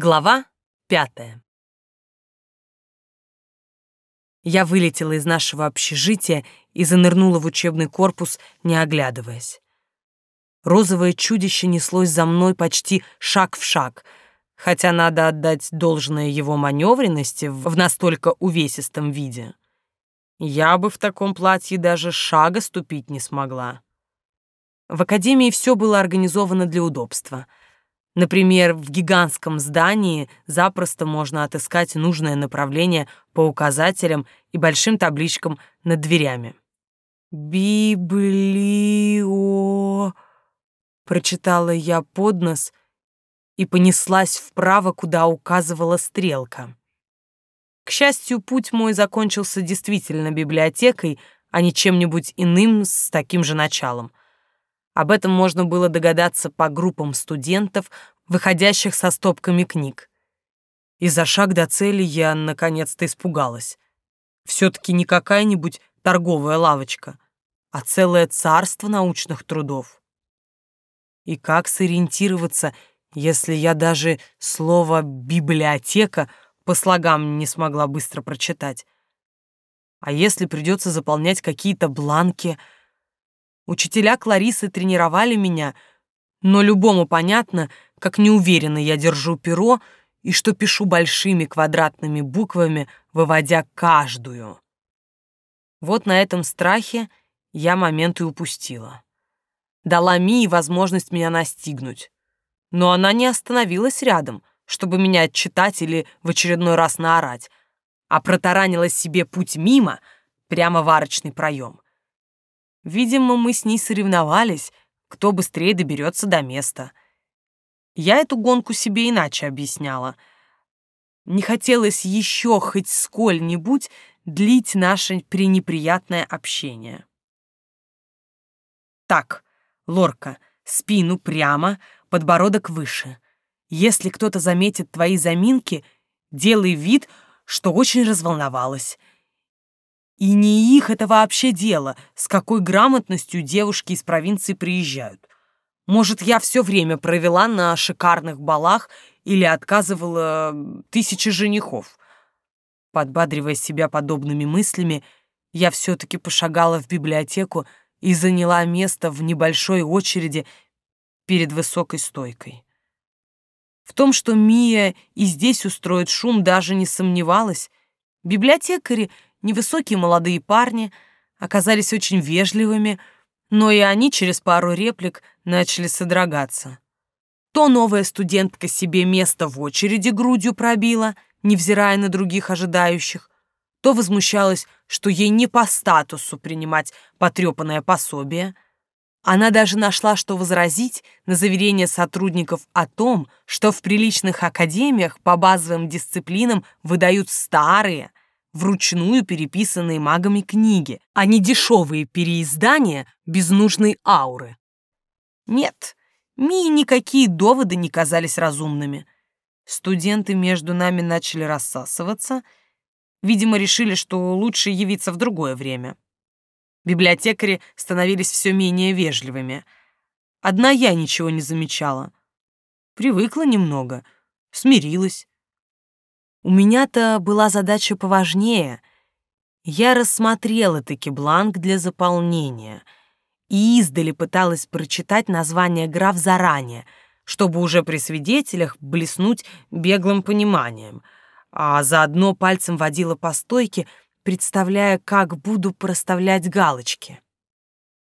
Глава пятая. Я вылетела из нашего общежития и занырнула в учебный корпус, не оглядываясь. Розовое чудище неслось за мной почти шаг в шаг, хотя надо отдать должное его маневренности в настолько увесистом виде. Я бы в таком платье даже шага ступить не смогла. В академии все было организовано для удобства — Например, в гигантском здании запросто можно отыскать нужное направление по указателям и большим табличкам над дверями. «Библио...» — прочитала я под нос и понеслась вправо, куда указывала стрелка. К счастью, путь мой закончился действительно библиотекой, а не чем-нибудь иным с таким же началом. Об этом можно было догадаться по группам студентов, выходящих со стопками книг. И за шаг до цели я наконец-то испугалась. Все-таки не какая-нибудь торговая лавочка, а целое царство научных трудов. И как сориентироваться, если я даже слово «библиотека» по слогам не смогла быстро прочитать? А если придется заполнять какие-то бланки — Учителя Кларисы тренировали меня, но любому понятно, как неуверенно я держу перо и что пишу большими квадратными буквами, выводя каждую. Вот на этом страхе я момент и упустила. Дала Мии возможность меня настигнуть. Но она не остановилась рядом, чтобы меня отчитать или в очередной раз наорать, а протаранила себе путь мимо, прямо в арочный проем. Видимо, мы с ней соревновались, кто быстрее доберется до места. Я эту гонку себе иначе объясняла. Не хотелось еще хоть сколь-нибудь длить наше пренеприятное общение. Так, Лорка, спину прямо, подбородок выше. Если кто-то заметит твои заминки, делай вид, что очень разволновалась. И не их это вообще дело, с какой грамотностью девушки из провинции приезжают. Может, я все время провела на шикарных балах или отказывала тысячи женихов. Подбадривая себя подобными мыслями, я все-таки пошагала в библиотеку и заняла место в небольшой очереди перед высокой стойкой. В том, что Мия и здесь устроит шум, даже не сомневалась. Библиотекари — Невысокие молодые парни оказались очень вежливыми, но и они через пару реплик начали содрогаться. То новая студентка себе место в очереди грудью пробила, невзирая на других ожидающих, то возмущалась, что ей не по статусу принимать потрепанное пособие. Она даже нашла, что возразить на заверение сотрудников о том, что в приличных академиях по базовым дисциплинам выдают старые, вручную переписанные магами книги, а не дешевые переиздания без нужной ауры. Нет, Мии никакие доводы не казались разумными. Студенты между нами начали рассасываться, видимо, решили, что лучше явиться в другое время. Библиотекари становились все менее вежливыми. Одна я ничего не замечала. Привыкла немного, смирилась. У меня-то была задача поважнее. Я рассмотрела таки бланк для заполнения и издали пыталась прочитать название граф заранее, чтобы уже при свидетелях блеснуть беглым пониманием, а заодно пальцем водила по стойке, представляя, как буду проставлять галочки.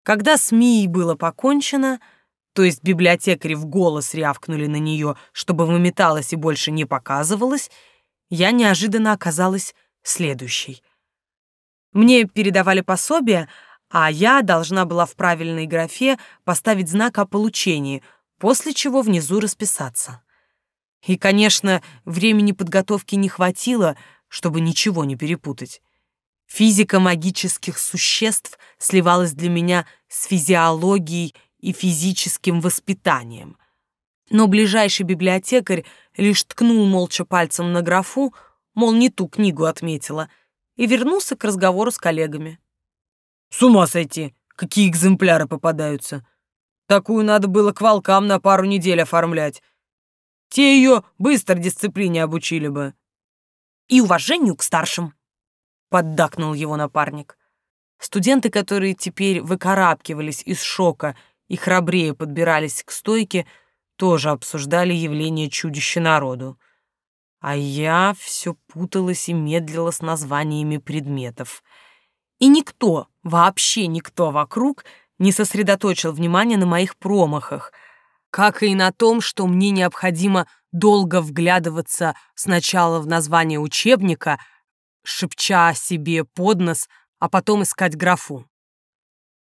Когда с Мией было покончено, то есть библиотекари в голос рявкнули на нее, чтобы выметалась и больше не показывалась, я неожиданно оказалась следующей. Мне передавали пособие, а я должна была в правильной графе поставить знак о получении, после чего внизу расписаться. И, конечно, времени подготовки не хватило, чтобы ничего не перепутать. Физика магических существ сливалась для меня с физиологией и физическим воспитанием. Но ближайший библиотекарь лишь ткнул молча пальцем на графу, мол, не ту книгу отметила, и вернулся к разговору с коллегами. «С ума сойти! Какие экземпляры попадаются! Такую надо было к волкам на пару недель оформлять. Те ее быстро дисциплине обучили бы. И уважению к старшим, поддакнул его напарник. Студенты, которые теперь выкарабкивались из шока и храбрее подбирались к стойке, тоже обсуждали явление чудища народу. А я все путалась и медлила с названиями предметов. И никто, вообще никто вокруг не сосредоточил внимание на моих промахах, как и на том, что мне необходимо долго вглядываться сначала в название учебника, шепча себе под нос, а потом искать графу.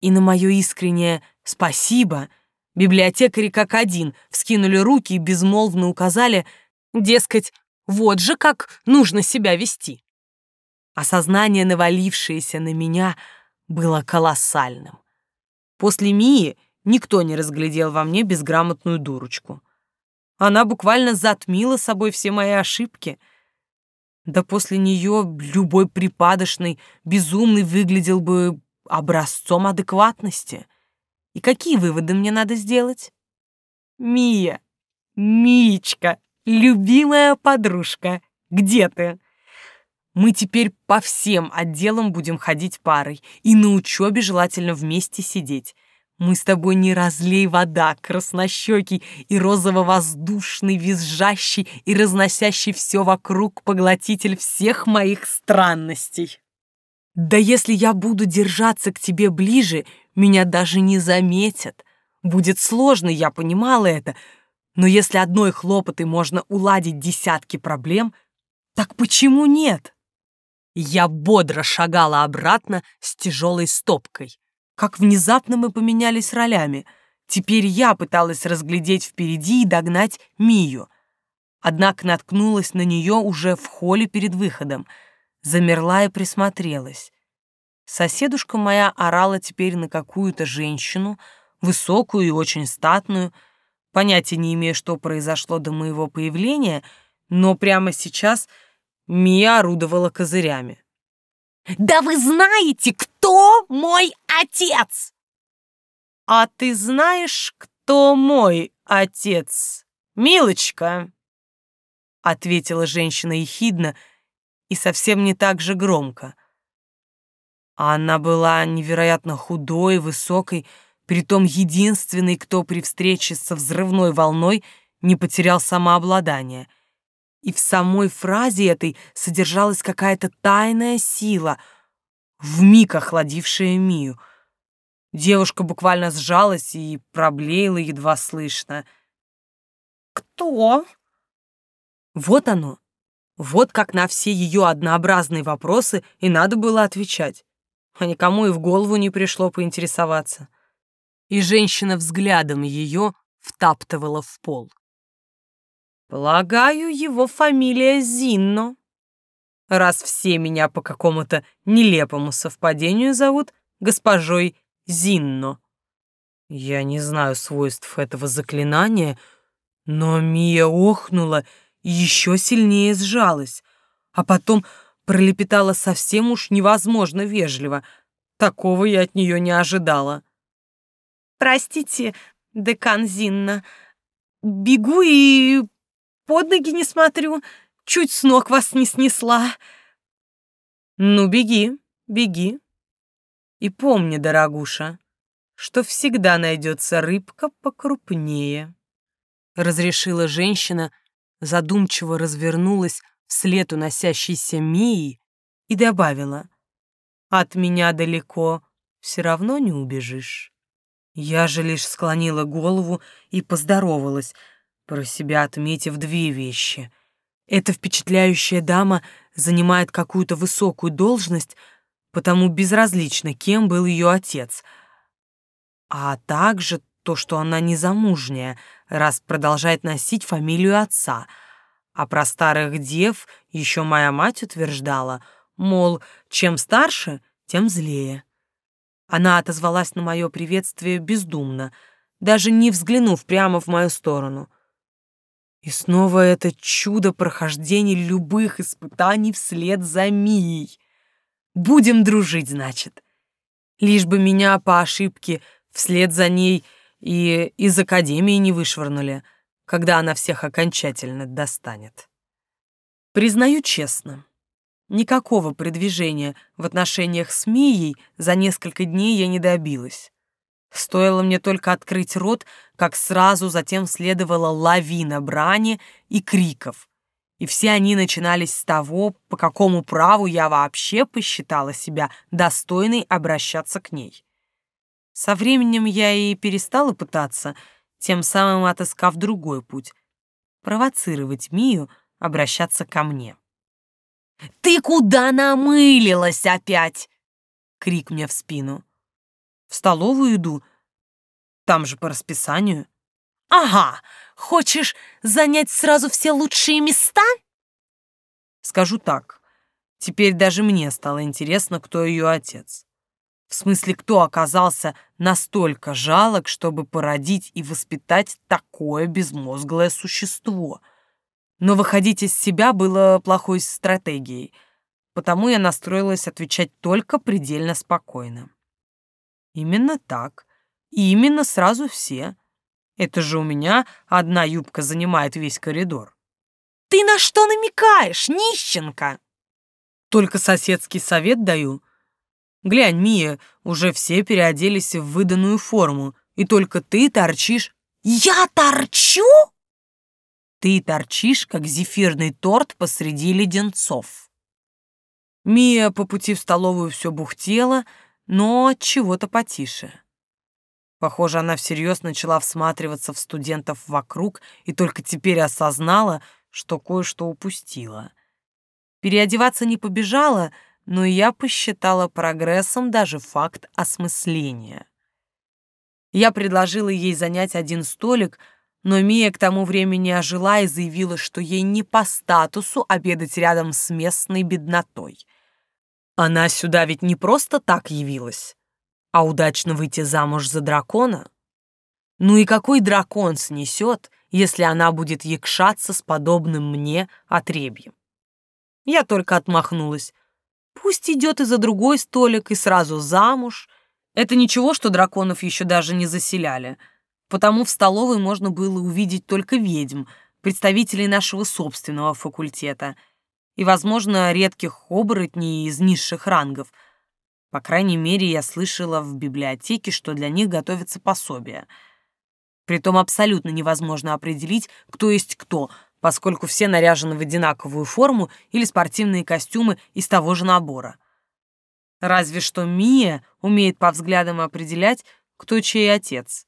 И на мое искреннее «спасибо» библиотекари как один вскинули руки и безмолвно указали, дескать, вот же как нужно себя вести. Осознание, навалившееся на меня, было колоссальным. После Мии никто не разглядел во мне безграмотную дурочку. Она буквально затмила собой все мои ошибки. Да после нее любой припадочный, безумный выглядел бы образцом адекватности. И какие выводы мне надо сделать? Мия, Мичка, любимая подружка, где ты? Мы теперь по всем отделам будем ходить парой и на учебе желательно вместе сидеть. Мы с тобой не разлей вода, краснощекий и розово-воздушный, визжащий и разносящий все вокруг поглотитель всех моих странностей. Да если я буду держаться к тебе ближе, меня даже не заметят. Будет сложно, я понимала это, но если одной хлопотой можно уладить десятки проблем, так почему нет? Я бодро шагала обратно с тяжелой стопкой. Как внезапно мы поменялись ролями. Теперь я пыталась разглядеть впереди и догнать Мию. Однако наткнулась на нее уже в холле перед выходом. Замерла и присмотрелась. Соседушка моя орала теперь на какую-то женщину, высокую и очень статную. Понятия не имея, что произошло до моего появления, но прямо сейчас — Мия орудовала козырями. «Да вы знаете, кто мой отец!» «А ты знаешь, кто мой отец, милочка?» Ответила женщина ехидно и совсем не так же громко. Она была невероятно худой, высокой, притом единственной, кто при встрече со взрывной волной не потерял самообладание — и в самой фразе этой содержалась какая-то тайная сила, вмиг охладившая Мию. Девушка буквально сжалась и проблеяла едва слышно. «Кто?» Вот оно. Вот как на все ее однообразные вопросы и надо было отвечать. А никому и в голову не пришло поинтересоваться. И женщина взглядом ее втаптывала в пол. Полагаю, его фамилия Зинно. Раз все меня по какому-то нелепому совпадению зовут госпожой Зинно. Я не знаю свойств этого заклинания, но Мия охнула и еще сильнее сжалась, а потом пролепетала совсем уж невозможно вежливо. Такого я от нее не ожидала. «Простите, декан Зинна, бегу и под ноги не смотрю, чуть с ног вас не снесла. Ну, беги, беги. И помни, дорогуша, что всегда найдется рыбка покрупнее. Разрешила женщина, задумчиво развернулась вслед уносящейся Мии и добавила, «От меня далеко все равно не убежишь». Я же лишь склонила голову и поздоровалась — про себя отметив две вещи. Эта впечатляющая дама занимает какую-то высокую должность, потому безразлично, кем был ее отец. А также то, что она незамужняя, раз продолжает носить фамилию отца. А про старых дев еще моя мать утверждала, мол, чем старше, тем злее. Она отозвалась на мое приветствие бездумно, даже не взглянув прямо в мою сторону — и снова это чудо прохождения любых испытаний вслед за Мией. Будем дружить, значит. Лишь бы меня по ошибке вслед за ней и из академии не вышвырнули. когда она всех окончательно достанет. Признаю честно, никакого продвижения в отношениях с Мией за несколько дней я не добилась. Стоило мне только открыть рот, как сразу затем следовала лавина брани и криков. И все они начинались с того, по какому праву я вообще посчитала себя достойной обращаться к ней. Со временем я и перестала пытаться, тем самым отыскав другой путь — провоцировать Мию обращаться ко мне. «Ты куда намылилась опять?» — крик мне в спину. В столовую иду. Там же по расписанию. Ага, хочешь занять сразу все лучшие места? Скажу так. Теперь даже мне стало интересно, кто ее отец. В смысле, кто оказался настолько жалок, чтобы породить и воспитать такое безмозглое существо. Но выходить из себя было плохой стратегией, потому я настроилась отвечать только предельно спокойно. Именно так. И именно сразу все. Это же у меня одна юбка занимает весь коридор. Ты на что намекаешь, нищенка? Только соседский совет даю. Глянь, Мия, уже все переоделись в выданную форму, и только ты торчишь. Я торчу? Ты торчишь, как зефирный торт посреди леденцов. Мия по пути в столовую все бухтела, но чего-то потише. Похоже, она всерьез начала всматриваться в студентов вокруг и только теперь осознала, что кое-что упустила. Переодеваться не побежала, но я посчитала прогрессом даже факт осмысления. Я предложила ей занять один столик, но Мия к тому времени ожила и заявила, что ей не по статусу обедать рядом с местной беднотой. Она сюда ведь не просто так явилась, а удачно выйти замуж за дракона. Ну и какой дракон снесет, если она будет якшаться с подобным мне отребьем? Я только отмахнулась. Пусть идет и за другой столик, и сразу замуж. Это ничего, что драконов еще даже не заселяли. Потому в столовой можно было увидеть только ведьм, представителей нашего собственного факультета — и, возможно, редких оборотней из низших рангов. По крайней мере, я слышала в библиотеке, что для них готовится пособие. Притом абсолютно невозможно определить, кто есть кто, поскольку все наряжены в одинаковую форму или спортивные костюмы из того же набора. Разве что Мия умеет по взглядам определять, кто чей отец.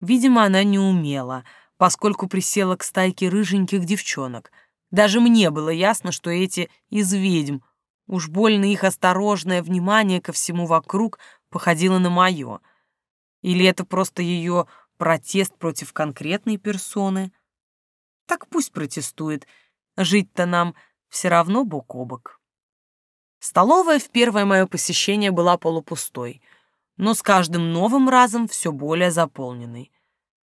Видимо, она не умела, поскольку присела к стайке рыженьких девчонок — даже мне было ясно, что эти из ведьм. Уж больно их осторожное внимание ко всему вокруг походило на мое. Или это просто ее протест против конкретной персоны? Так пусть протестует. Жить-то нам все равно бок о бок. Столовая в первое мое посещение была полупустой, но с каждым новым разом все более заполненной.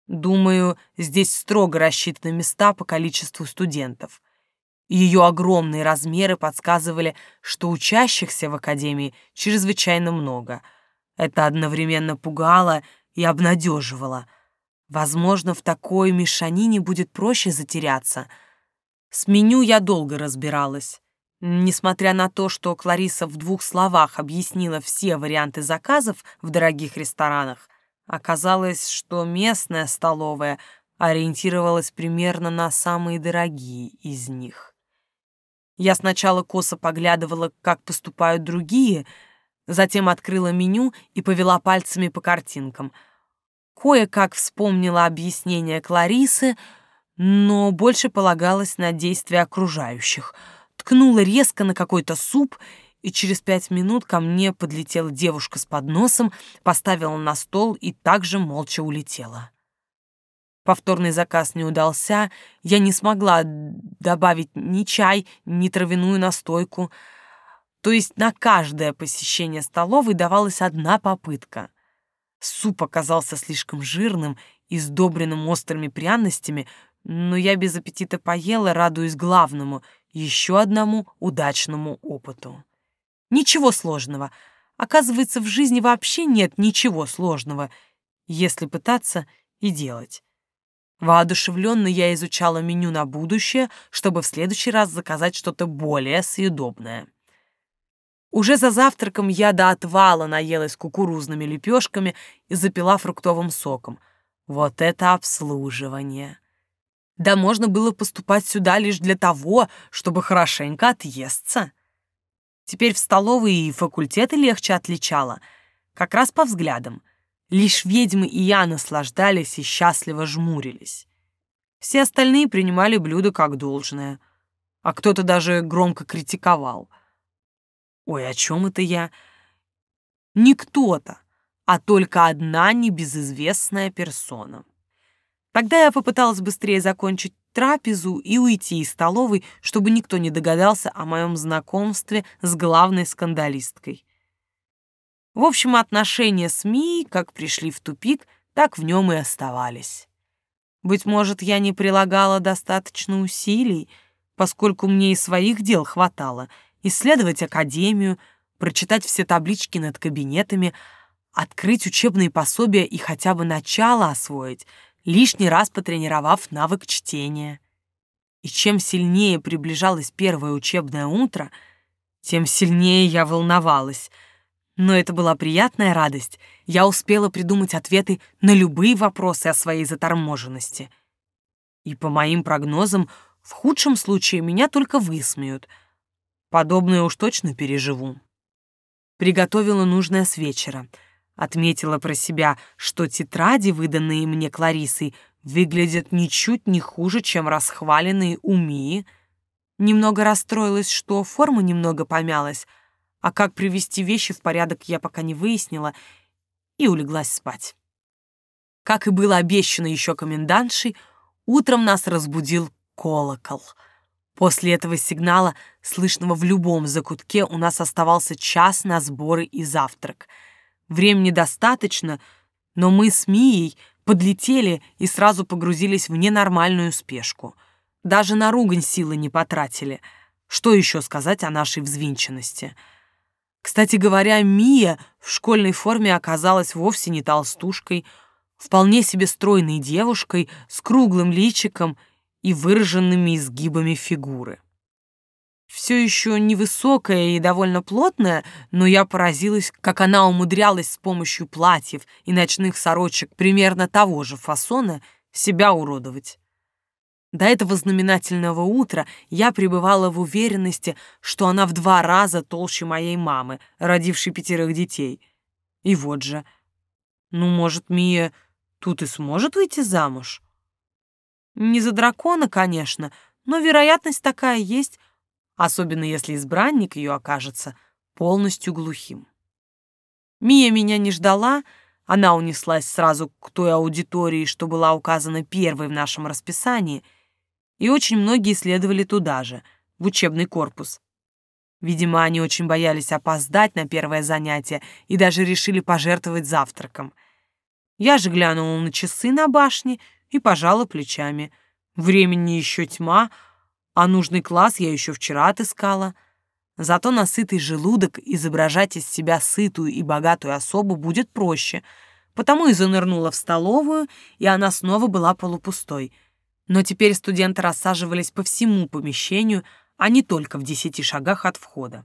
Думаю, здесь строго рассчитаны места по количеству студентов. Ее огромные размеры подсказывали, что учащихся в академии чрезвычайно много. Это одновременно пугало и обнадеживало. Возможно, в такой мешанине будет проще затеряться. С меню я долго разбиралась. Несмотря на то, что Клариса в двух словах объяснила все варианты заказов в дорогих ресторанах, оказалось, что местная столовая ориентировалась примерно на самые дорогие из них. Я сначала косо поглядывала, как поступают другие, затем открыла меню и повела пальцами по картинкам. Кое-как вспомнила объяснение Кларисы, но больше полагалась на действия окружающих. Ткнула резко на какой-то суп, и через пять минут ко мне подлетела девушка с подносом, поставила на стол и также молча улетела. Повторный заказ не удался, я не смогла добавить ни чай, ни травяную настойку. То есть на каждое посещение столовой давалась одна попытка. Суп оказался слишком жирным и сдобренным острыми пряностями, но я без аппетита поела, радуясь главному, еще одному удачному опыту. Ничего сложного. Оказывается, в жизни вообще нет ничего сложного, если пытаться и делать. Воодушевленно я изучала меню на будущее, чтобы в следующий раз заказать что-то более съедобное. Уже за завтраком я до отвала наелась кукурузными лепешками и запила фруктовым соком. Вот это обслуживание! Да можно было поступать сюда лишь для того, чтобы хорошенько отъесться. Теперь в столовой и факультеты легче отличала, как раз по взглядам. Лишь ведьмы и я наслаждались и счастливо жмурились. Все остальные принимали блюдо как должное, а кто-то даже громко критиковал. Ой, о чем это я? Не кто-то, а только одна небезызвестная персона. Тогда я попыталась быстрее закончить трапезу и уйти из столовой, чтобы никто не догадался о моем знакомстве с главной скандалисткой. В общем, отношения с Мией как пришли в тупик, так в нем и оставались. Быть может, я не прилагала достаточно усилий, поскольку мне и своих дел хватало — исследовать академию, прочитать все таблички над кабинетами, открыть учебные пособия и хотя бы начало освоить — лишний раз потренировав навык чтения. И чем сильнее приближалось первое учебное утро, тем сильнее я волновалась. Но это была приятная радость. Я успела придумать ответы на любые вопросы о своей заторможенности. И по моим прогнозам, в худшем случае меня только высмеют. Подобное уж точно переживу. Приготовила нужное с вечера — Отметила про себя, что тетради, выданные мне Кларисой, выглядят ничуть не хуже, чем расхваленные у Мии. Немного расстроилась, что форма немного помялась, а как привести вещи в порядок я пока не выяснила, и улеглась спать. Как и было обещано еще комендантшей, утром нас разбудил колокол. После этого сигнала, слышного в любом закутке, у нас оставался час на сборы и завтрак — Времени достаточно, но мы с Мией подлетели и сразу погрузились в ненормальную спешку. Даже на ругань силы не потратили. Что еще сказать о нашей взвинченности? Кстати говоря, Мия в школьной форме оказалась вовсе не толстушкой, вполне себе стройной девушкой с круглым личиком и выраженными изгибами фигуры все еще невысокая и довольно плотная, но я поразилась, как она умудрялась с помощью платьев и ночных сорочек примерно того же фасона себя уродовать. До этого знаменательного утра я пребывала в уверенности, что она в два раза толще моей мамы, родившей пятерых детей. И вот же. Ну, может, Мия тут и сможет выйти замуж? Не за дракона, конечно, но вероятность такая есть, особенно если избранник ее окажется полностью глухим. Мия меня не ждала, она унеслась сразу к той аудитории, что была указана первой в нашем расписании, и очень многие следовали туда же, в учебный корпус. Видимо, они очень боялись опоздать на первое занятие и даже решили пожертвовать завтраком. Я же глянула на часы на башне и пожала плечами. Времени еще тьма, а нужный класс я еще вчера отыскала. Зато на сытый желудок изображать из себя сытую и богатую особу будет проще, потому и занырнула в столовую, и она снова была полупустой. Но теперь студенты рассаживались по всему помещению, а не только в десяти шагах от входа.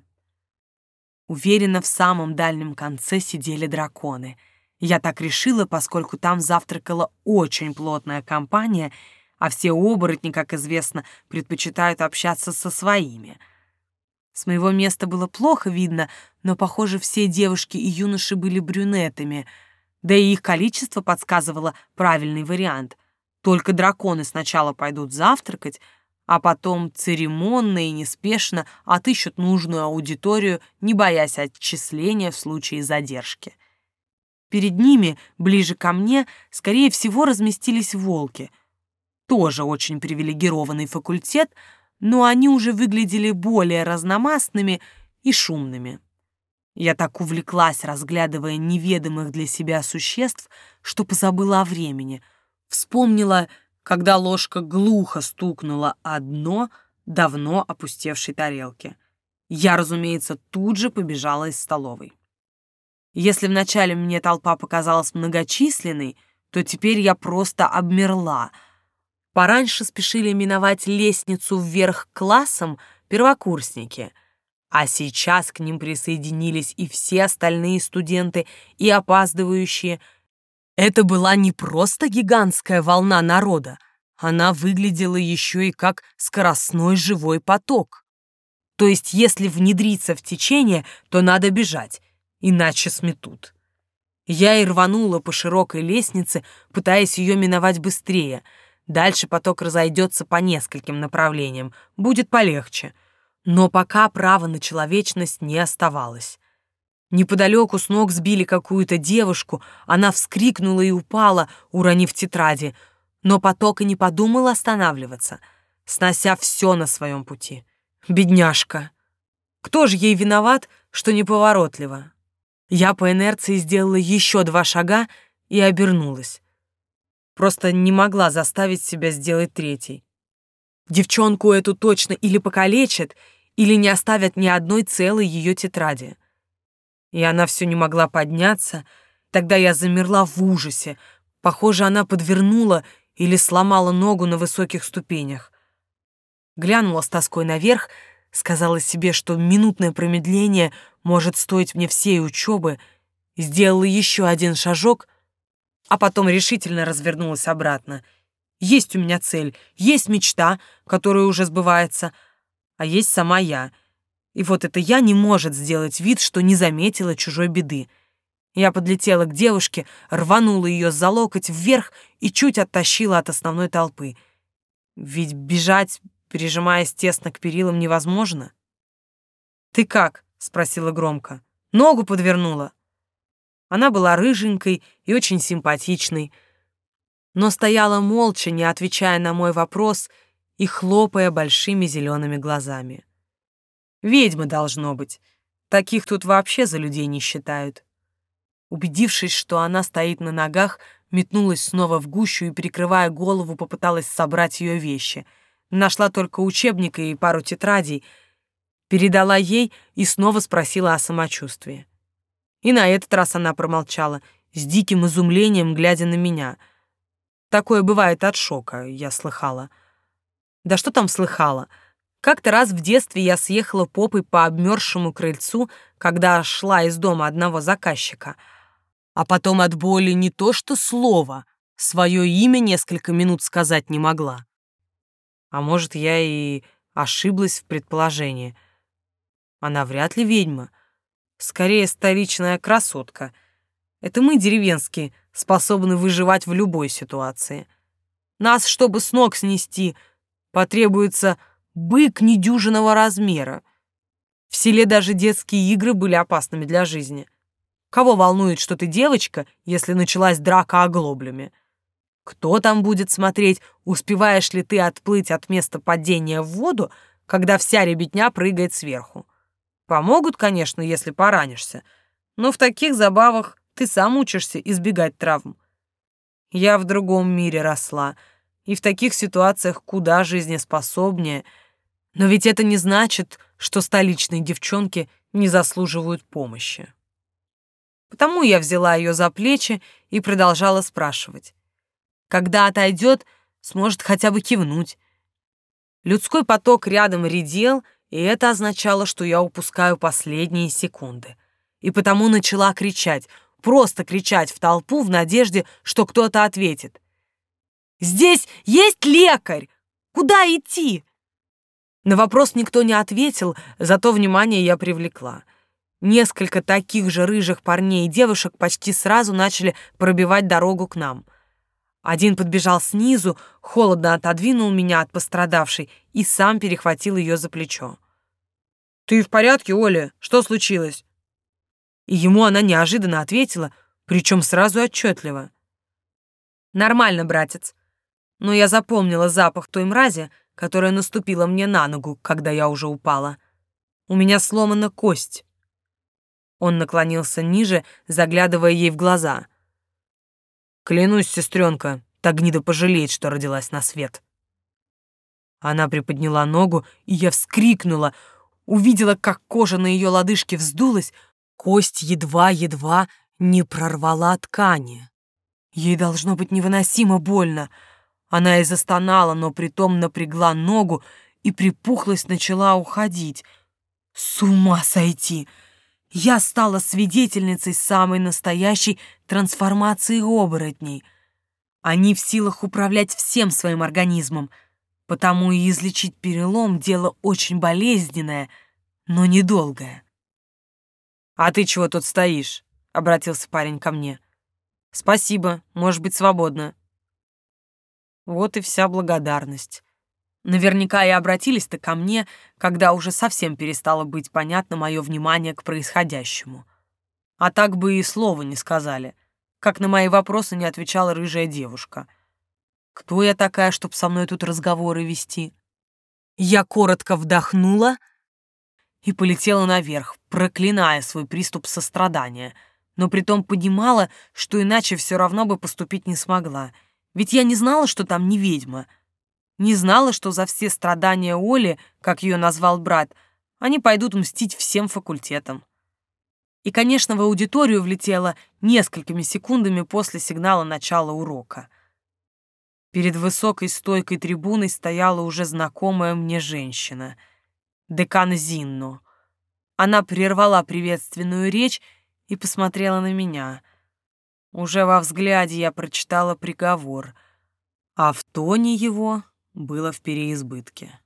Уверенно, в самом дальнем конце сидели драконы. Я так решила, поскольку там завтракала очень плотная компания — а все оборотни, как известно, предпочитают общаться со своими. С моего места было плохо видно, но, похоже, все девушки и юноши были брюнетами, да и их количество подсказывало правильный вариант. Только драконы сначала пойдут завтракать, а потом церемонно и неспешно отыщут нужную аудиторию, не боясь отчисления в случае задержки. Перед ними, ближе ко мне, скорее всего, разместились волки — тоже очень привилегированный факультет, но они уже выглядели более разномастными и шумными. Я так увлеклась, разглядывая неведомых для себя существ, что позабыла о времени. Вспомнила, когда ложка глухо стукнула о дно давно опустевшей тарелки. Я, разумеется, тут же побежала из столовой. Если вначале мне толпа показалась многочисленной, то теперь я просто обмерла — Пораньше спешили миновать лестницу вверх классом первокурсники, а сейчас к ним присоединились и все остальные студенты, и опаздывающие. Это была не просто гигантская волна народа, она выглядела еще и как скоростной живой поток. То есть, если внедриться в течение, то надо бежать, иначе сметут. Я и рванула по широкой лестнице, пытаясь ее миновать быстрее. Дальше поток разойдется по нескольким направлениям, будет полегче. Но пока права на человечность не оставалось. Неподалеку с ног сбили какую-то девушку, она вскрикнула и упала, уронив тетради, но поток и не подумал останавливаться, снося все на своем пути. Бедняжка! Кто же ей виноват, что неповоротливо? Я по инерции сделала еще два шага и обернулась. Просто не могла заставить себя сделать третий. Девчонку эту точно или покалечат, или не оставят ни одной целой ее тетради. И она все не могла подняться. Тогда я замерла в ужасе. Похоже, она подвернула или сломала ногу на высоких ступенях. Глянула с тоской наверх, сказала себе, что минутное промедление может стоить мне всей учебы, сделала еще один шажок, а потом решительно развернулась обратно. Есть у меня цель, есть мечта, которая уже сбывается, а есть сама я. И вот это я не может сделать вид, что не заметила чужой беды. Я подлетела к девушке, рванула ее за локоть вверх и чуть оттащила от основной толпы. Ведь бежать, прижимаясь тесно к перилам, невозможно. «Ты как?» — спросила громко. «Ногу подвернула». Она была рыженькой и очень симпатичной, но стояла молча, не отвечая на мой вопрос и хлопая большими зелеными глазами. Ведьмы должно быть. Таких тут вообще за людей не считают. Убедившись, что она стоит на ногах, метнулась снова в гущу и, прикрывая голову, попыталась собрать ее вещи. Нашла только учебник и пару тетрадей, передала ей и снова спросила о самочувствии. И на этот раз она промолчала, с диким изумлением глядя на меня. Такое бывает от шока, я слыхала. Да что там слыхала? Как-то раз в детстве я съехала попой по обмерзшему крыльцу, когда шла из дома одного заказчика — а потом от боли не то что слово, свое имя несколько минут сказать не могла. А может, я и ошиблась в предположении. Она вряд ли ведьма, скорее столичная красотка. Это мы, деревенские, способны выживать в любой ситуации. Нас, чтобы с ног снести, потребуется бык недюжинного размера. В селе даже детские игры были опасными для жизни. Кого волнует, что ты девочка, если началась драка оглоблями? Кто там будет смотреть, успеваешь ли ты отплыть от места падения в воду, когда вся ребятня прыгает сверху? Помогут, конечно, если поранишься, но в таких забавах ты сам учишься избегать травм. Я в другом мире росла, и в таких ситуациях куда жизнеспособнее, но ведь это не значит, что столичные девчонки не заслуживают помощи. Потому я взяла ее за плечи и продолжала спрашивать. Когда отойдет, сможет хотя бы кивнуть. Людской поток рядом редел, и это означало, что я упускаю последние секунды. И потому начала кричать, просто кричать в толпу в надежде, что кто-то ответит. «Здесь есть лекарь! Куда идти?» На вопрос никто не ответил, зато внимание я привлекла. Несколько таких же рыжих парней и девушек почти сразу начали пробивать дорогу к нам. Один подбежал снизу, холодно отодвинул меня от пострадавшей и сам перехватил ее за плечо. «Ты в порядке, Оля? Что случилось?» И ему она неожиданно ответила, причем сразу отчетливо. «Нормально, братец. Но я запомнила запах той мрази, которая наступила мне на ногу, когда я уже упала. У меня сломана кость». Он наклонился ниже, заглядывая ей в глаза. «Клянусь, сестренка, та гнида пожалеет, что родилась на свет». Она приподняла ногу, и я вскрикнула, увидела, как кожа на ее лодыжке вздулась, кость едва-едва не прорвала ткани. Ей должно быть невыносимо больно. Она и застонала, но притом напрягла ногу и припухлость начала уходить. С ума сойти! Я стала свидетельницей самой настоящей трансформации оборотней. Они в силах управлять всем своим организмом, потому и излечить перелом — дело очень болезненное, но недолгое. «А ты чего тут стоишь?» — обратился парень ко мне. «Спасибо, можешь быть свободна». Вот и вся благодарность. Наверняка и обратились-то ко мне, когда уже совсем перестало быть понятно мое внимание к происходящему. А так бы и слова не сказали, как на мои вопросы не отвечала рыжая девушка. Кто я такая, чтоб со мной тут разговоры вести? Я коротко вдохнула и полетела наверх, проклиная свой приступ сострадания, но притом понимала, что иначе все равно бы поступить не смогла, ведь я не знала, что там не ведьма — не знала, что за все страдания Оли, как ее назвал брат, они пойдут мстить всем факультетам. И, конечно, в аудиторию влетела несколькими секундами после сигнала начала урока. Перед высокой стойкой трибуной стояла уже знакомая мне женщина, декан Зинно. Она прервала приветственную речь и посмотрела на меня. Уже во взгляде я прочитала приговор, а в тоне его было в переизбытке.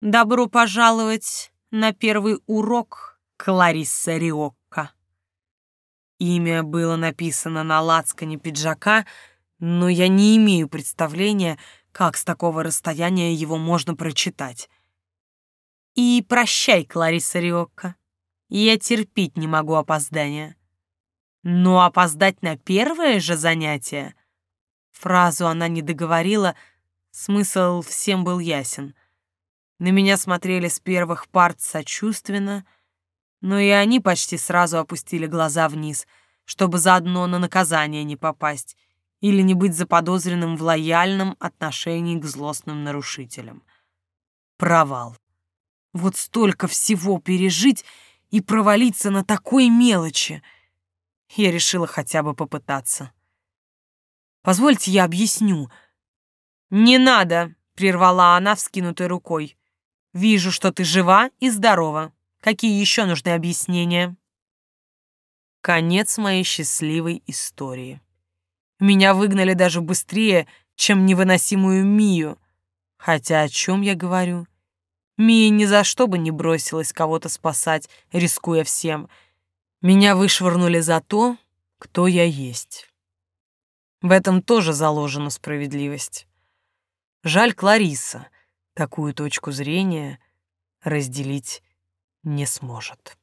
«Добро пожаловать на первый урок, Кларисса Риокко». Имя было написано на лацкане пиджака, но я не имею представления, как с такого расстояния его можно прочитать. И прощай, Кларисса Риокко. Я терпеть не могу опоздания. Но опоздать на первое же занятие Фразу она не договорила, смысл всем был ясен. На меня смотрели с первых парт сочувственно, но и они почти сразу опустили глаза вниз, чтобы заодно на наказание не попасть или не быть заподозренным в лояльном отношении к злостным нарушителям. Провал. Вот столько всего пережить и провалиться на такой мелочи. Я решила хотя бы попытаться. Позвольте я объясню». «Не надо», — прервала она, вскинутой рукой. «Вижу, что ты жива и здорова. Какие еще нужны объяснения?» Конец моей счастливой истории. Меня выгнали даже быстрее, чем невыносимую Мию. Хотя о чем я говорю? Мия ни за что бы не бросилась кого-то спасать, рискуя всем. Меня вышвырнули за то, кто я есть. В этом тоже заложена справедливость. Жаль Клариса, такую точку зрения разделить не сможет.